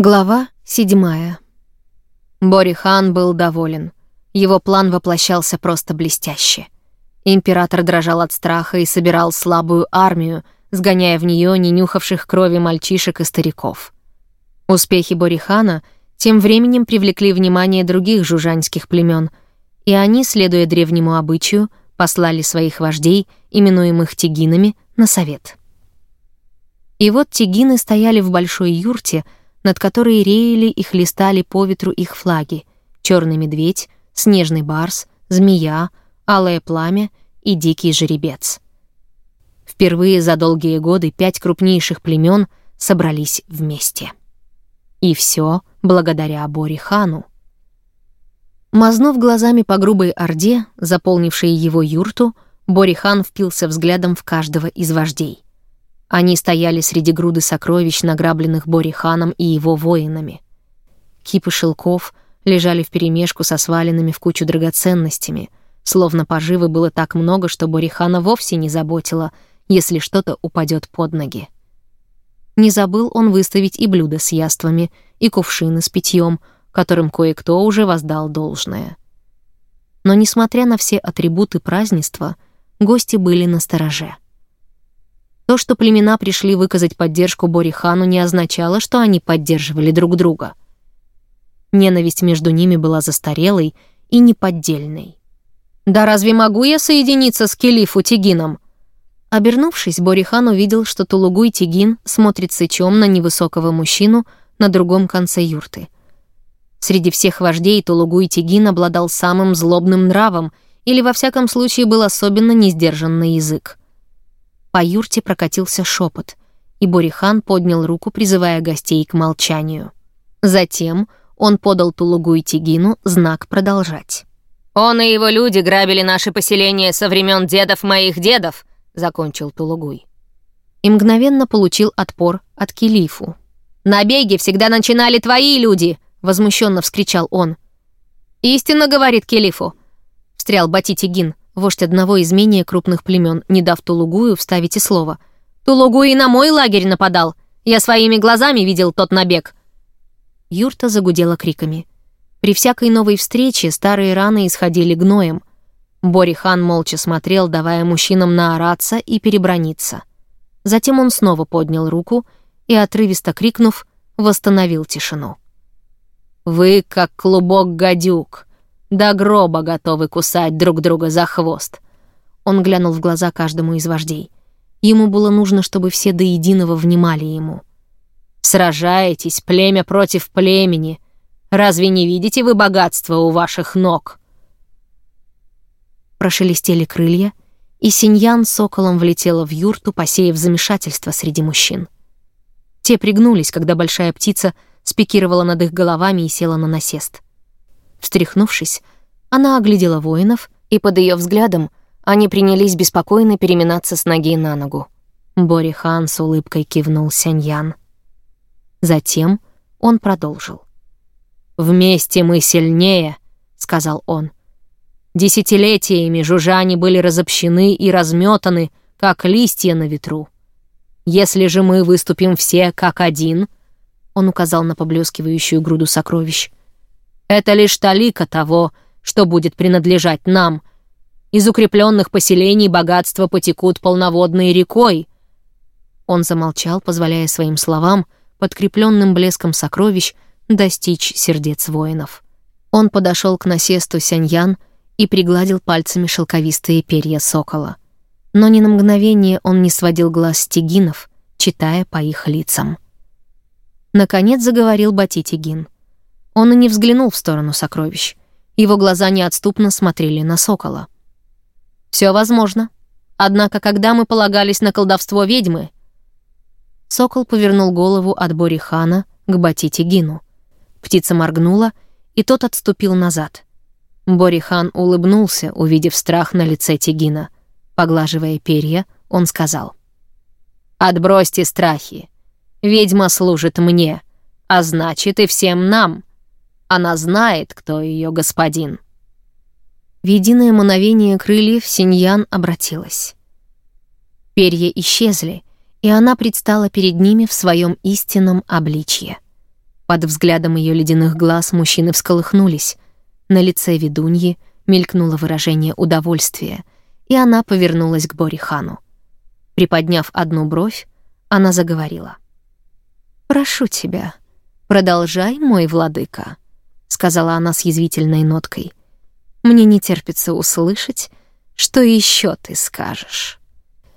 Глава седьмая. Борихан был доволен. Его план воплощался просто блестяще. Император дрожал от страха и собирал слабую армию, сгоняя в нее ненюхавших крови мальчишек и стариков. Успехи Борихана тем временем привлекли внимание других жужанских племен, и они, следуя древнему обычаю, послали своих вождей, именуемых тигинами, на совет. И вот тигины стояли в большой юрте — над которой реяли и хлестали по ветру их флаги — черный медведь, снежный барс, змея, алое пламя и дикий жеребец. Впервые за долгие годы пять крупнейших племен собрались вместе. И все благодаря Бори-хану. Мазнув глазами по грубой орде, заполнившей его юрту, Бори-хан впился взглядом в каждого из вождей. Они стояли среди груды сокровищ, награбленных Бориханом и его воинами. Кипы шелков лежали вперемешку со сваленными в кучу драгоценностями, словно поживы было так много, что Борихана вовсе не заботило, если что-то упадет под ноги. Не забыл он выставить и блюда с яствами, и кувшины с питьем, которым кое-кто уже воздал должное. Но, несмотря на все атрибуты празднества, гости были на стороже — то, что племена пришли выказать поддержку Борихану, не означало, что они поддерживали друг друга. Ненависть между ними была застарелой и неподдельной. «Да разве могу я соединиться с Келифу Тигином?» Обернувшись, Борихан увидел, что Тулугуй Тигин смотрит сычом на невысокого мужчину на другом конце юрты. Среди всех вождей Тулугуй Тигин обладал самым злобным нравом или, во всяком случае, был особенно несдержан на язык. По юрте прокатился шепот, и Борихан поднял руку, призывая гостей к молчанию. Затем он подал Тулугу и Тигину знак продолжать. «Он и его люди грабили наши поселения со времен дедов моих дедов», — закончил Тулугуй. И мгновенно получил отпор от Килифу. «Набеги всегда начинали твои люди!» — возмущенно вскричал он. «Истинно, — говорит Келифу», — встрял Бати Тигин вождь одного из менее крупных племен, не дав Тулугую вставить и слово. «Тулугуй на мой лагерь нападал! Я своими глазами видел тот набег!» Юрта загудела криками. При всякой новой встрече старые раны исходили гноем. Бори-хан молча смотрел, давая мужчинам наораться и переброниться. Затем он снова поднял руку и, отрывисто крикнув, восстановил тишину. «Вы как клубок гадюк!» До гроба готовы кусать друг друга за хвост. Он глянул в глаза каждому из вождей. Ему было нужно, чтобы все до единого внимали ему. «Сражаетесь, племя против племени. Разве не видите вы богатство у ваших ног?» Прошелестели крылья, и Синьян соколом влетела в юрту, посеяв замешательство среди мужчин. Те пригнулись, когда большая птица спикировала над их головами и села на насест. Встряхнувшись, она оглядела воинов, и под ее взглядом они принялись беспокойно переминаться с ноги на ногу. Бори Хан с улыбкой кивнул Сяньян. Затем он продолжил. «Вместе мы сильнее», — сказал он. «Десятилетиями жужжане были разобщены и разметаны, как листья на ветру. Если же мы выступим все как один», — он указал на поблескивающую груду сокровищ, это лишь талика того, что будет принадлежать нам. Из укрепленных поселений богатства потекут полноводной рекой. Он замолчал, позволяя своим словам, подкрепленным блеском сокровищ, достичь сердец воинов. Он подошел к насесту Сяньян и пригладил пальцами шелковистые перья сокола. Но ни на мгновение он не сводил глаз с тигинов, читая по их лицам. Наконец заговорил Бати Тигин — он и не взглянул в сторону сокровищ. Его глаза неотступно смотрели на сокола. Все возможно. Однако, когда мы полагались на колдовство ведьмы...» Сокол повернул голову от Борихана к Батитигину. Птица моргнула, и тот отступил назад. Борихан улыбнулся, увидев страх на лице Тигина. Поглаживая перья, он сказал. «Отбросьте страхи. Ведьма служит мне, а значит и всем нам. Она знает, кто ее господин». В единое мановение крыльев Синьян обратилась. Перья исчезли, и она предстала перед ними в своем истинном обличье. Под взглядом ее ледяных глаз мужчины всколыхнулись. На лице ведуньи мелькнуло выражение удовольствия, и она повернулась к Борихану. Приподняв одну бровь, она заговорила. «Прошу тебя, продолжай, мой владыка», — сказала она с язвительной ноткой. «Мне не терпится услышать, что еще ты скажешь».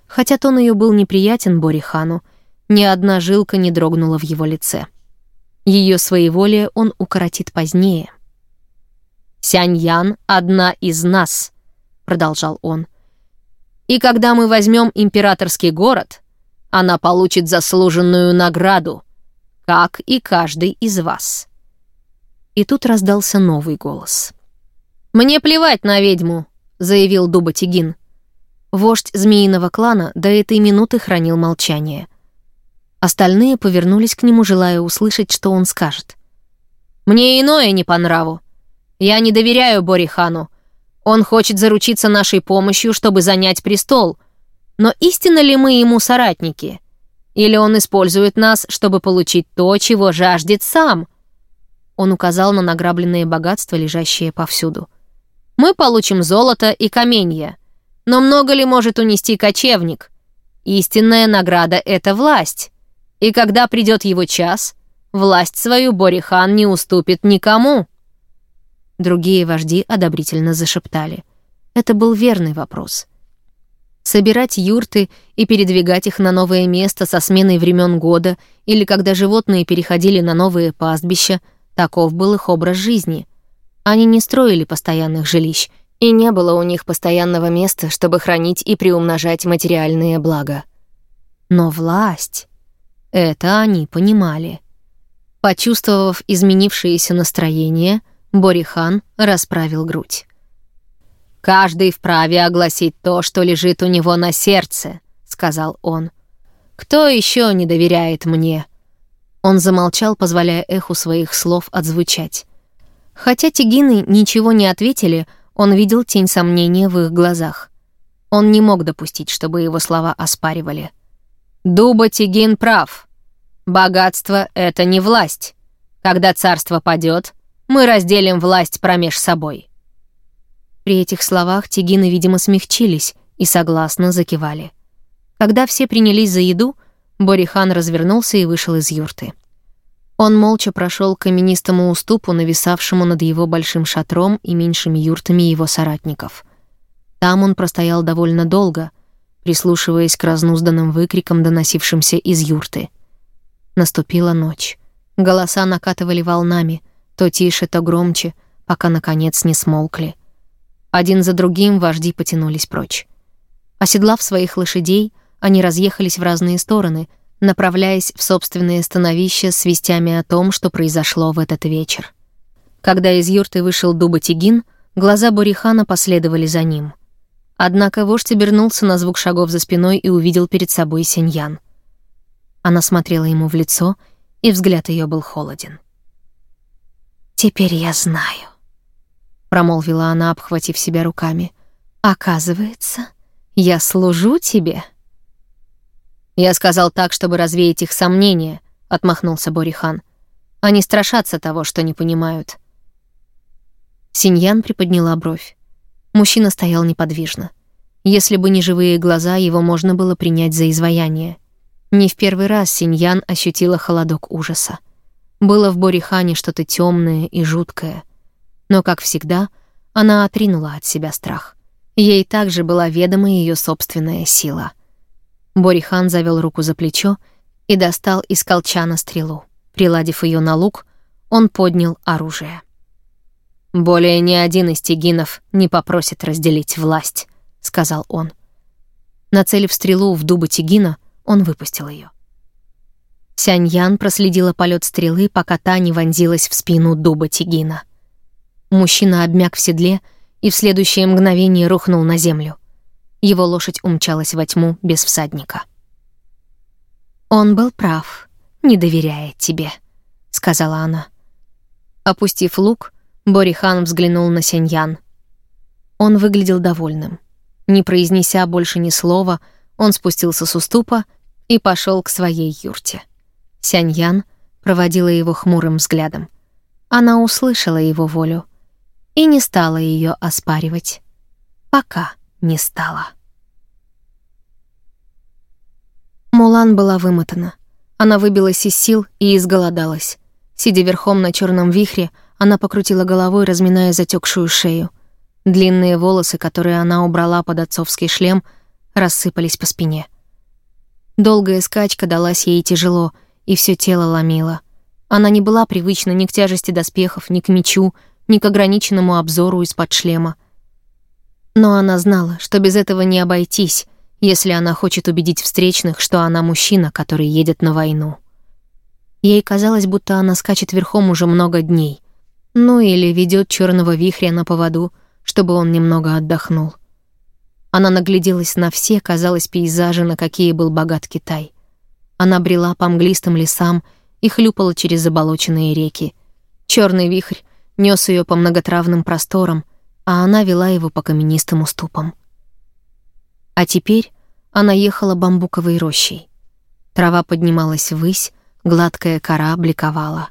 Хотя тон ее был неприятен Борихану, ни одна жилка не дрогнула в его лице. Ее своеволие он укоротит позднее. «Сяньян — одна из нас», — продолжал он. «И когда мы возьмем императорский город, она получит заслуженную награду, как и каждый из вас». И тут раздался новый голос. «Мне плевать на ведьму», — заявил Дуба Тигин. Вождь змеиного клана до этой минуты хранил молчание. Остальные повернулись к нему, желая услышать, что он скажет. «Мне иное не по нраву. Я не доверяю Борихану. Он хочет заручиться нашей помощью, чтобы занять престол. Но истинно ли мы ему соратники? Или он использует нас, чтобы получить то, чего жаждет сам?» Он указал на награбленные богатства, лежащие повсюду. «Мы получим золото и каменья. Но много ли может унести кочевник? Истинная награда — это власть. И когда придет его час, власть свою Борихан не уступит никому. Другие вожди одобрительно зашептали. Это был верный вопрос. Собирать юрты и передвигать их на новое место со сменой времен года или когда животные переходили на новые пастбища, таков был их образ жизни. Они не строили постоянных жилищ, и не было у них постоянного места, чтобы хранить и приумножать материальные блага. Но власть... Это они понимали. Почувствовав изменившееся настроение, Борихан расправил грудь. «Каждый вправе огласить то, что лежит у него на сердце», — сказал он. «Кто еще не доверяет мне?» Он замолчал, позволяя эху своих слов отзвучать. Хотя тигины ничего не ответили, он видел тень сомнения в их глазах. Он не мог допустить, чтобы его слова оспаривали. Дуба Тигин прав. Богатство — это не власть. Когда царство падет, мы разделим власть промеж собой». При этих словах Тигины, видимо, смягчились и согласно закивали. Когда все принялись за еду, Борихан развернулся и вышел из юрты. Он молча прошел к каменистому уступу, нависавшему над его большим шатром и меньшими юртами его соратников. Там он простоял довольно долго — прислушиваясь к разнузданным выкрикам, доносившимся из юрты. Наступила ночь. Голоса накатывали волнами, то тише, то громче, пока, наконец, не смолкли. Один за другим вожди потянулись прочь. Оседлав своих лошадей, они разъехались в разные стороны, направляясь в собственные становища с вестями о том, что произошло в этот вечер. Когда из юрты вышел Дуба Тигин, глаза Бурихана последовали за ним — Однако вождь обернулся на звук шагов за спиной и увидел перед собой Синьян. Она смотрела ему в лицо, и взгляд ее был холоден. «Теперь я знаю», — промолвила она, обхватив себя руками. «Оказывается, я служу тебе». «Я сказал так, чтобы развеять их сомнения», — отмахнулся Борихан. «Они страшатся того, что не понимают». Синьян приподняла бровь. Мужчина стоял неподвижно. Если бы не живые глаза, его можно было принять за изваяние. Не в первый раз Синьян ощутила холодок ужаса. Было в Борихане что-то темное и жуткое. Но, как всегда, она отринула от себя страх. Ей также была ведома ее собственная сила. Борихан завел руку за плечо и достал из колчана стрелу. Приладив ее на лук, он поднял оружие. «Более ни один из тигинов не попросит разделить власть», — сказал он. Нацелив стрелу в дубы тигина, он выпустил ее. Сяньян проследила полет стрелы, пока та не вонзилась в спину дуба тигина. Мужчина обмяк в седле и в следующее мгновение рухнул на землю. Его лошадь умчалась во тьму без всадника. «Он был прав, не доверяя тебе», — сказала она. Опустив лук, Борихан взглянул на Сеньян. Он выглядел довольным. Не произнеся больше ни слова, он спустился с уступа и пошел к своей юрте. Сяньян проводила его хмурым взглядом. Она услышала его волю и не стала ее оспаривать. Пока не стала. Мулан была вымотана. Она выбилась из сил и изголодалась. Сидя верхом на черном вихре, она покрутила головой, разминая затекшую шею. Длинные волосы, которые она убрала под отцовский шлем, рассыпались по спине. Долгая скачка далась ей тяжело, и все тело ломило. Она не была привычна ни к тяжести доспехов, ни к мечу, ни к ограниченному обзору из-под шлема. Но она знала, что без этого не обойтись, если она хочет убедить встречных, что она мужчина, который едет на войну. Ей казалось, будто она скачет верхом уже много дней. Ну или ведет черного вихря на поводу, чтобы он немного отдохнул. Она нагляделась на все, казалось, пейзажи, на какие был богат Китай. Она брела по мглистым лесам и хлюпала через заболоченные реки. Черный вихрь нес ее по многотравным просторам, а она вела его по каменистым уступам. А теперь она ехала бамбуковой рощей. Трава поднималась ввысь, Гладкая кора бликовала.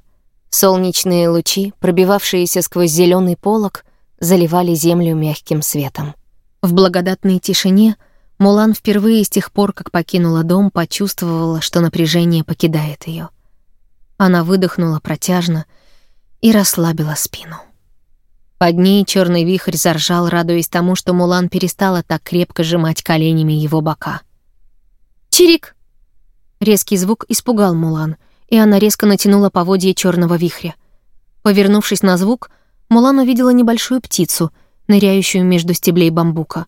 Солнечные лучи, пробивавшиеся сквозь зеленый полог, заливали землю мягким светом. В благодатной тишине Мулан впервые с тех пор, как покинула дом, почувствовала, что напряжение покидает ее. Она выдохнула протяжно и расслабила спину. Под ней черный вихрь заржал, радуясь тому, что Мулан перестала так крепко сжимать коленями его бока. «Чирик!» Резкий звук испугал Мулан, и она резко натянула поводье черного вихря. Повернувшись на звук, Мулан увидела небольшую птицу, ныряющую между стеблей бамбука.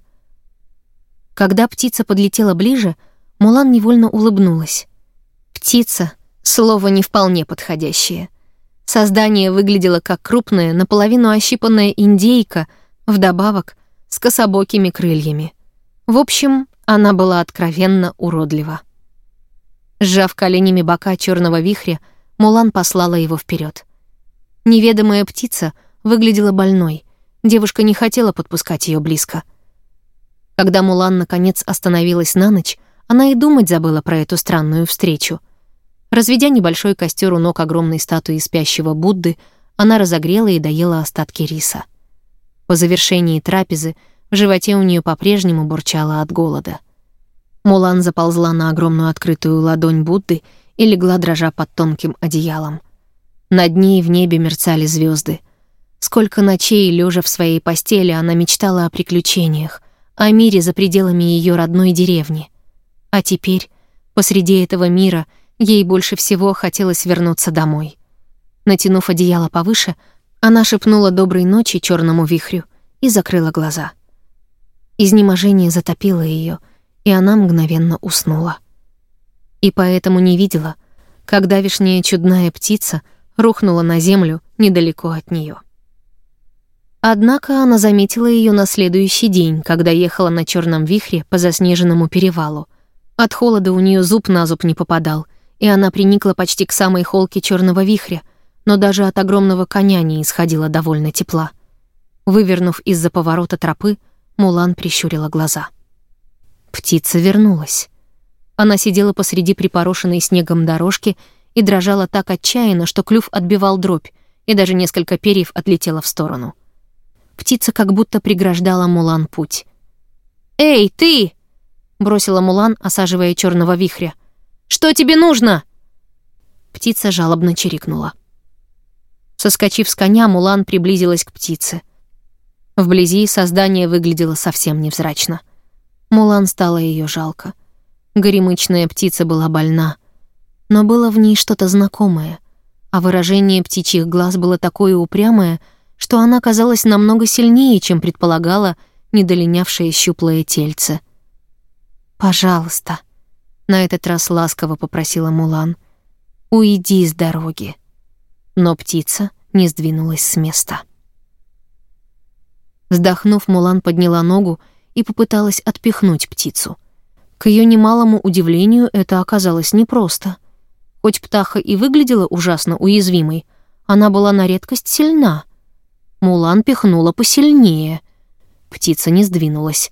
Когда птица подлетела ближе, Мулан невольно улыбнулась. «Птица» — слово не вполне подходящее. Создание выглядело как крупная, наполовину ощипанная индейка, вдобавок с кособокими крыльями. В общем, она была откровенно уродлива. Сжав коленями бока черного вихря, Мулан послала его вперед. Неведомая птица выглядела больной. Девушка не хотела подпускать ее близко. Когда Мулан наконец остановилась на ночь, она и думать забыла про эту странную встречу. Разведя небольшой костер у ног огромной статуи спящего Будды, она разогрела и доела остатки риса. По завершении трапезы в животе у нее по-прежнему бурчало от голода — Мулан заползла на огромную открытую ладонь Будды и легла дрожа под тонким одеялом. Над ней в небе мерцали звезды. Сколько ночей, лежа в своей постели, она мечтала о приключениях, о мире за пределами ее родной деревни. А теперь, посреди этого мира, ей больше всего хотелось вернуться домой. Натянув одеяло повыше, она шепнула доброй ночи черному вихрю и закрыла глаза. Изнеможение затопило ее — и она мгновенно уснула. И поэтому не видела, когда вишняя чудная птица рухнула на землю недалеко от нее. Однако она заметила ее на следующий день, когда ехала на черном вихре по заснеженному перевалу. От холода у нее зуб на зуб не попадал, и она приникла почти к самой холке черного вихря, но даже от огромного коня не исходила довольно тепла. Вывернув из-за поворота тропы, Мулан прищурила глаза — Птица вернулась. Она сидела посреди припорошенной снегом дорожки и дрожала так отчаянно, что клюв отбивал дробь, и даже несколько перьев отлетело в сторону. Птица как будто преграждала Мулан путь. «Эй, ты!» — бросила Мулан, осаживая черного вихря. «Что тебе нужно?» Птица жалобно чирикнула. Соскочив с коня, Мулан приблизилась к птице. Вблизи создание выглядело совсем невзрачно — Мулан стало ее жалко. Горемычная птица была больна, но было в ней что-то знакомое, а выражение птичьих глаз было такое упрямое, что она казалась намного сильнее, чем предполагала недолинявшее щуплое тельце. «Пожалуйста», — на этот раз ласково попросила Мулан, — «уйди с дороги». Но птица не сдвинулась с места. Вздохнув, Мулан подняла ногу и попыталась отпихнуть птицу. К ее немалому удивлению это оказалось непросто. Хоть птаха и выглядела ужасно уязвимой, она была на редкость сильна. Мулан пихнула посильнее. Птица не сдвинулась.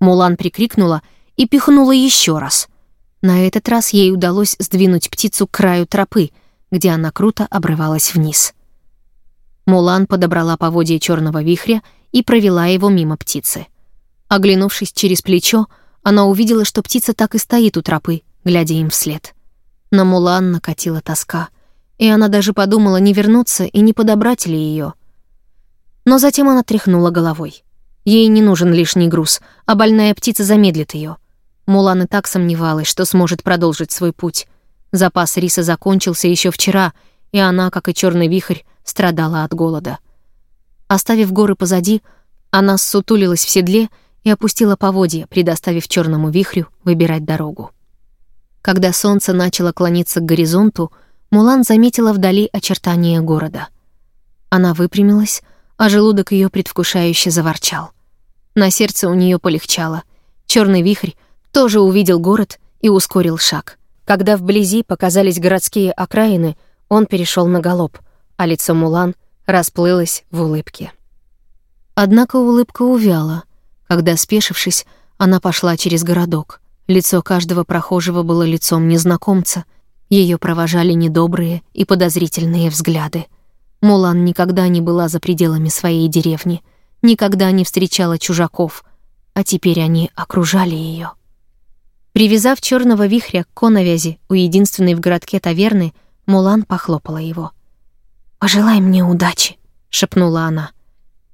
Мулан прикрикнула и пихнула еще раз. На этот раз ей удалось сдвинуть птицу к краю тропы, где она круто обрывалась вниз. Мулан подобрала поводье черного вихря и провела его мимо птицы. Оглянувшись через плечо, она увидела, что птица так и стоит у тропы, глядя им вслед. На Мулан накатила тоска, и она даже подумала, не вернуться и не подобрать ли ее. Но затем она тряхнула головой. Ей не нужен лишний груз, а больная птица замедлит ее. Мулан и так сомневалась, что сможет продолжить свой путь. Запас риса закончился еще вчера, и она, как и черный вихрь, страдала от голода. Оставив горы позади, она ссутулилась в седле и опустила поводья, предоставив черному вихрю выбирать дорогу. Когда солнце начало клониться к горизонту, Мулан заметила вдали очертания города. Она выпрямилась, а желудок ее предвкушающе заворчал. На сердце у нее полегчало. Черный вихрь тоже увидел город и ускорил шаг. Когда вблизи показались городские окраины, он перешел на галоп, а лицо Мулан расплылось в улыбке. Однако улыбка увяла, когда, спешившись, она пошла через городок. Лицо каждого прохожего было лицом незнакомца. Ее провожали недобрые и подозрительные взгляды. Мулан никогда не была за пределами своей деревни, никогда не встречала чужаков, а теперь они окружали ее. Привязав черного вихря к коновязи у единственной в городке таверны, Мулан похлопала его. «Пожелай мне удачи», — шепнула она.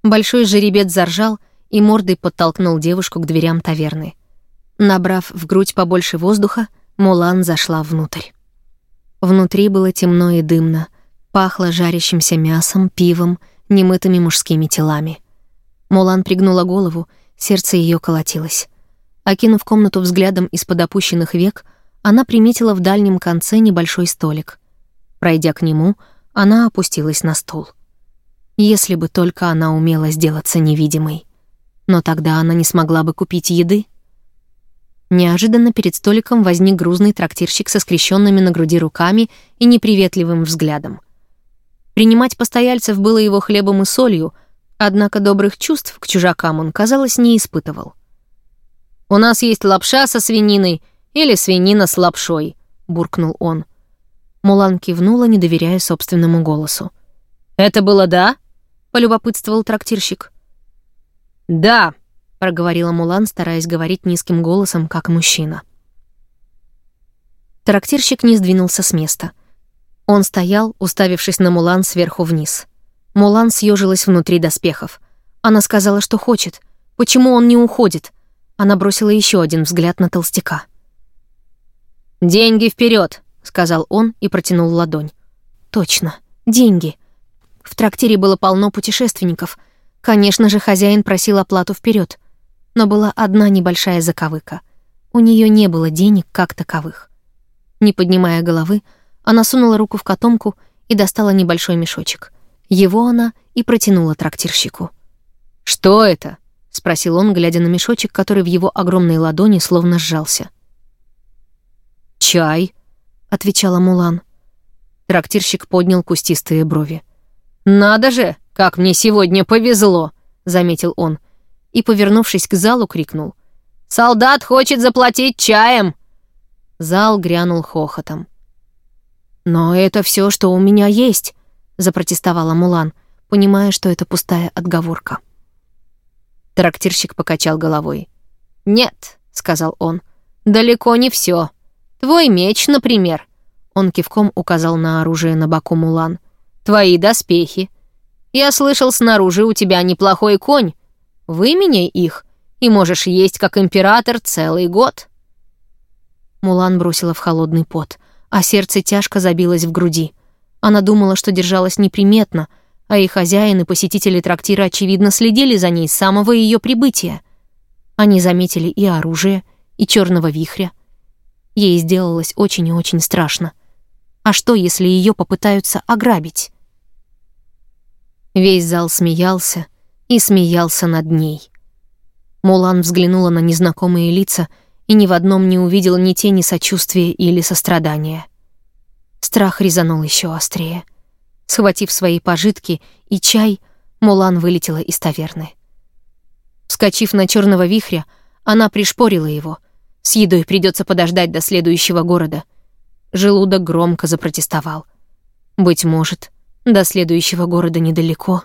Большой жеребец заржал и мордой подтолкнул девушку к дверям таверны. Набрав в грудь побольше воздуха, Мулан зашла внутрь. Внутри было темно и дымно, пахло жарящимся мясом, пивом, немытыми мужскими телами. Мулан пригнула голову, сердце ее колотилось. Окинув комнату взглядом из-под опущенных век, она приметила в дальнем конце небольшой столик. Пройдя к нему, она опустилась на стул. Если бы только она умела сделаться невидимой. Но тогда она не смогла бы купить еды. Неожиданно перед столиком возник грузный трактирщик со скрещенными на груди руками и неприветливым взглядом. Принимать постояльцев было его хлебом и солью, однако добрых чувств к чужакам он, казалось, не испытывал. «У нас есть лапша со свининой или свинина с лапшой», — буркнул он. Мулан кивнула, не доверяя собственному голосу. «Это было да?» — полюбопытствовал трактирщик. «Да», проговорила Мулан, стараясь говорить низким голосом, как мужчина. Трактирщик не сдвинулся с места. Он стоял, уставившись на Мулан сверху вниз. Мулан съежилась внутри доспехов. Она сказала, что хочет. Почему он не уходит? Она бросила еще один взгляд на толстяка. «Деньги вперед, сказал он и протянул ладонь. «Точно, деньги». В трактире было полно путешественников. Конечно же, хозяин просил оплату вперед но была одна небольшая заковыка. У нее не было денег как таковых. Не поднимая головы, она сунула руку в котомку и достала небольшой мешочек. Его она и протянула трактирщику. «Что это?» — спросил он, глядя на мешочек, который в его огромной ладони словно сжался. «Чай», — отвечала Мулан. Трактирщик поднял кустистые брови. «Надо же, как мне сегодня повезло!» — заметил он и, повернувшись к залу, крикнул. «Солдат хочет заплатить чаем!» Зал грянул хохотом. «Но это все, что у меня есть», — запротестовала Мулан, понимая, что это пустая отговорка. Трактирщик покачал головой. «Нет», — сказал он, — «далеко не все. Твой меч, например». Он кивком указал на оружие на боку Мулан. «Твои доспехи. Я слышал, снаружи у тебя неплохой конь. Выменяй их, и можешь есть как император целый год». Мулан бросила в холодный пот, а сердце тяжко забилось в груди. Она думала, что держалась неприметно, а и хозяин, и посетители трактира, очевидно, следили за ней с самого ее прибытия. Они заметили и оружие, и черного вихря. Ей сделалось очень и очень страшно. А что, если ее попытаются ограбить? Весь зал смеялся, и смеялся над ней. Мулан взглянула на незнакомые лица и ни в одном не увидела ни тени сочувствия или сострадания. Страх резанул еще острее. Схватив свои пожитки и чай, Мулан вылетела из таверны. Вскочив на черного вихря, она пришпорила его. С едой придется подождать до следующего города. Желудок громко запротестовал. Быть может, до следующего города недалеко.